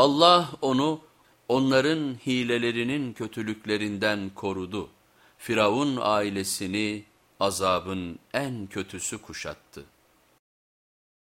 Allah onu onların hilelerinin kötülüklerinden korudu. Firavun ailesini azabın en kötüsü kuşattı.